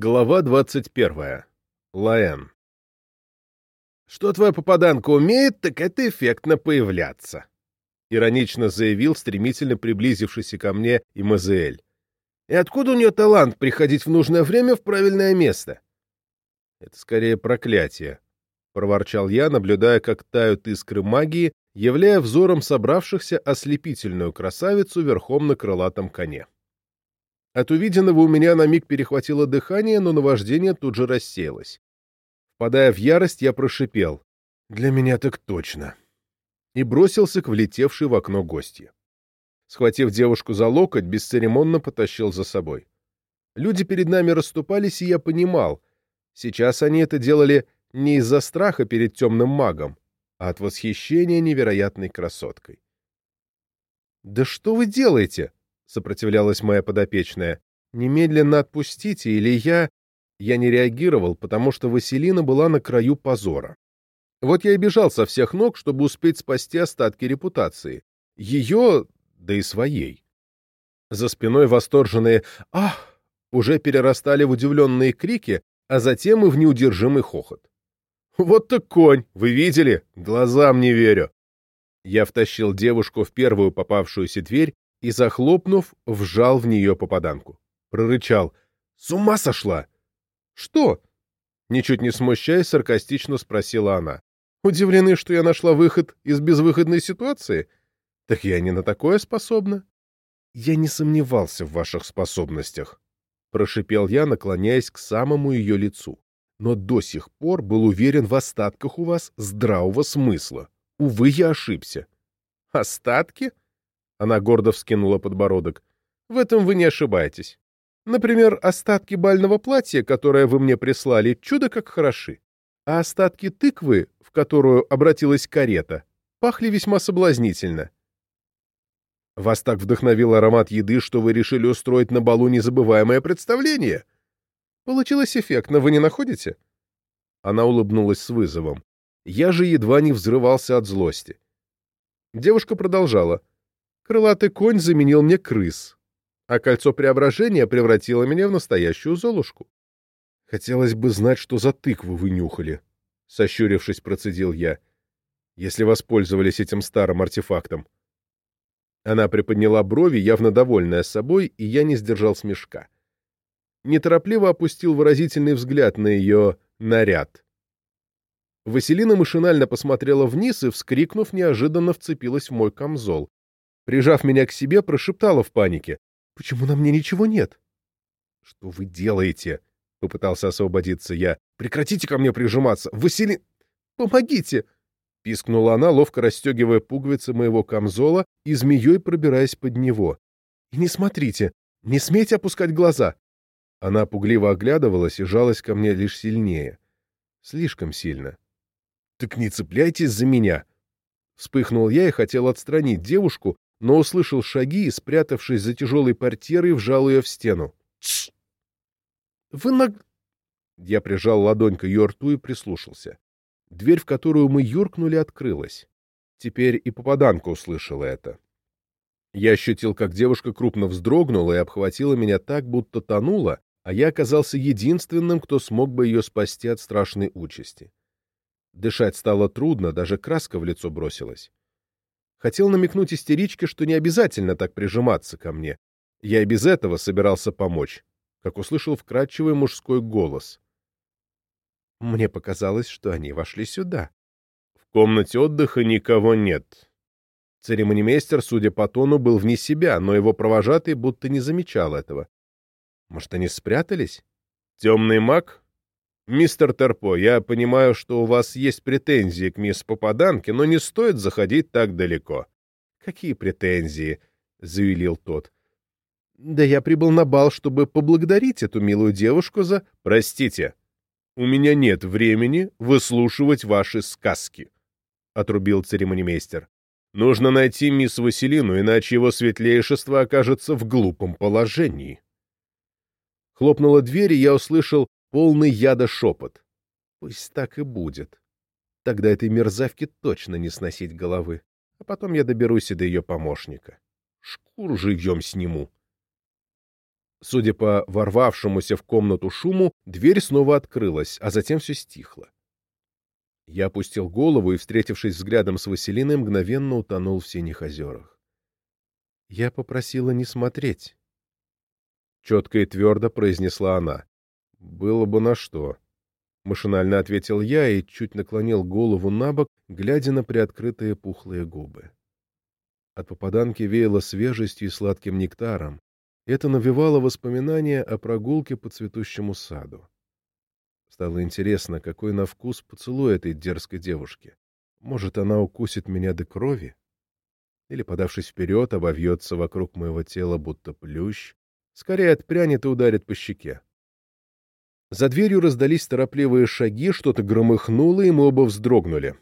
Глава 21. Лаэн. «Что твоя попаданка умеет, так это эффектно появляться», — иронично заявил стремительно приблизившийся ко мне Имазеэль. «И откуда у нее талант приходить в нужное время в правильное место?» «Это скорее проклятие», — проворчал я, наблюдая, как тают искры магии, являя взором собравшихся ослепительную красавицу верхом на крылатом коне. От увиденного у меня на миг перехватило дыхание, но наваждение тут же рассеялось. Впадая в ярость, я прошипел. «Для меня так точно!» И бросился к влетевшей в окно гостье. Схватив девушку за локоть, бесцеремонно потащил за собой. Люди перед нами расступались, и я понимал. Сейчас они это делали не из-за страха перед темным магом, а от восхищения невероятной красоткой. «Да что вы делаете?» Сопротивлялась моя подопечная. «Немедленно отпустите, или я...» Я не реагировал, потому что Василина была на краю позора. Вот я и бежал со всех ног, чтобы успеть спасти остатки репутации. Ее, да и своей. За спиной восторженные «Ах!» уже перерастали в удивленные крики, а затем и в неудержимый хохот. «Вот так конь! Вы видели? Глазам не верю!» Я втащил девушку в первую попавшуюся дверь и, захлопнув, вжал в нее попаданку. Прорычал. «С ума сошла!» «Что?» Ничуть не смущаясь, саркастично спросила она. «Удивлены, что я нашла выход из безвыходной ситуации? Так я не на такое способна». «Я не сомневался в ваших способностях», — прошипел я, наклоняясь к самому ее лицу. «Но до сих пор был уверен в остатках у вас здравого смысла. Увы, я ошибся». «Остатки?» Она гордо вскинула подбородок. В этом вы не ошибаетесь. Например, остатки бального платья, которое вы мне прислали, чудо как хороши. А остатки тыквы, в которую обратилась карета, пахли весьма соблазнительно. Вас так вдохновил аромат еды, что вы решили устроить на балу незабываемое представление. Получилось эффектно, вы не находите? Она улыбнулась с вызовом. Я же едва не взрывался от злости. Девушка продолжала. Крылатый конь заменил мне крыс, а кольцо преображения превратило меня в настоящую золушку. Хотелось бы знать, что за тыкву вы нюхали, — сощурившись, процедил я, — если воспользовались этим старым артефактом. Она приподняла брови, явно довольная собой, и я не сдержал смешка. Неторопливо опустил выразительный взгляд на ее наряд. Василина машинально посмотрела вниз и, вскрикнув, неожиданно вцепилась в мой камзол прижав меня к себе, прошептала в панике. «Почему на мне ничего нет?» «Что вы делаете?» — попытался освободиться я. «Прекратите ко мне прижиматься! Васили... Помогите!» — пискнула она, ловко расстегивая пуговицы моего камзола и змеей пробираясь под него. «И не смотрите! Не смейте опускать глаза!» Она пугливо оглядывалась и жалась ко мне лишь сильнее. Слишком сильно. «Так не цепляйтесь за меня!» Вспыхнул я и хотел отстранить девушку, но услышал шаги и, спрятавшись за тяжелой портьерой, вжал ее в стену. «Тсс! Вы на...» Я прижал ладонь к ее рту и прислушался. Дверь, в которую мы юркнули, открылась. Теперь и попаданка услышала это. Я ощутил, как девушка крупно вздрогнула и обхватила меня так, будто тонула, а я оказался единственным, кто смог бы ее спасти от страшной участи. Дышать стало трудно, даже краска в лицо бросилась. Хотел намекнуть истеричке, что не обязательно так прижиматься ко мне. Я и без этого собирался помочь, как услышал вкрадчивый мужской голос. Мне показалось, что они вошли сюда. В комнате отдыха никого нет. Церемонимейстер, судя по тону, был вне себя, но его провожатый будто не замечал этого. Может, они спрятались? Темный маг? «Мистер Терпо, я понимаю, что у вас есть претензии к мисс Попаданке, но не стоит заходить так далеко». «Какие претензии?» — заявил тот. «Да я прибыл на бал, чтобы поблагодарить эту милую девушку за...» «Простите, у меня нет времени выслушивать ваши сказки», — отрубил церемонимейстер. «Нужно найти мисс Василину, иначе его светлейшество окажется в глупом положении». Хлопнула дверь, и я услышал полный яда шепот. Пусть так и будет. Тогда этой мерзавке точно не сносить головы. А потом я доберусь и до ее помощника. Шкуру живьем сниму. Судя по ворвавшемуся в комнату шуму, дверь снова открылась, а затем все стихло. Я опустил голову и, встретившись взглядом с Василиной, мгновенно утонул в синих озерах. Я попросила не смотреть. Четко и твердо произнесла она. Было бы на что. Машинально ответил я и чуть наклонил голову на бок, глядя на приоткрытые пухлые губы. От попаданки веяло свежестью и сладким нектаром. Это навевало воспоминания о прогулке по цветущему саду. Стало интересно, какой на вкус поцелуй этой дерзкой девушки. Может, она укусит меня до крови? Или, подавшись вперед, обовьется вокруг моего тела, будто плющ, скорее отпрянет и ударит по щеке. За дверью раздались торопливые шаги, что-то громыхнуло, и мы оба вздрогнули.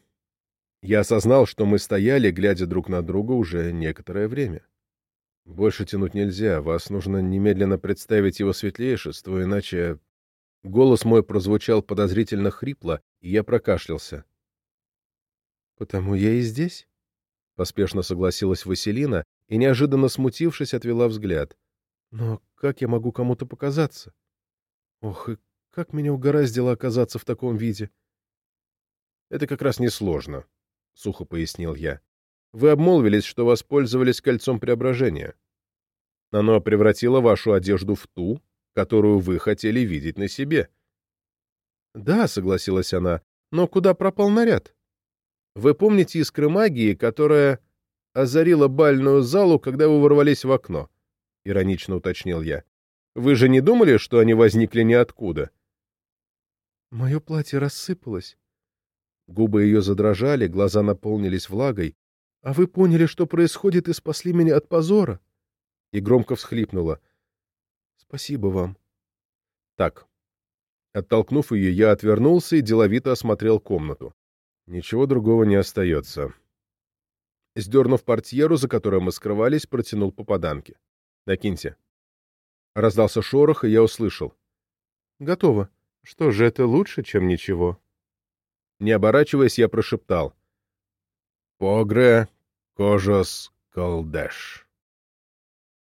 Я осознал, что мы стояли, глядя друг на друга, уже некоторое время. Больше тянуть нельзя, вас нужно немедленно представить его светлейшество, иначе... Голос мой прозвучал подозрительно хрипло, и я прокашлялся. «Потому я и здесь?» — поспешно согласилась Василина и, неожиданно смутившись, отвела взгляд. «Но как я могу кому-то показаться? Ох, и как меня угораздило оказаться в таком виде!» «Это как раз несложно», — сухо пояснил я. Вы обмолвились, что воспользовались кольцом преображения. Оно превратило вашу одежду в ту, которую вы хотели видеть на себе. Да, согласилась она, но куда пропал наряд? Вы помните искры магии, которая озарила бальную залу, когда вы ворвались в окно? Иронично уточнил я. Вы же не думали, что они возникли ниоткуда? Мое платье рассыпалось. Губы ее задрожали, глаза наполнились влагой. А вы поняли, что происходит, и спасли меня от позора. И громко всхлипнула. Спасибо вам. Так. Оттолкнув ее, я отвернулся и деловито осмотрел комнату. Ничего другого не остается. Сдернув портьеру, за которой мы скрывались, протянул попаданки. Накиньте. Раздался шорох, и я услышал. Готово. Что же, это лучше, чем ничего. Не оборачиваясь, я прошептал. Погре Кожос Колдеш.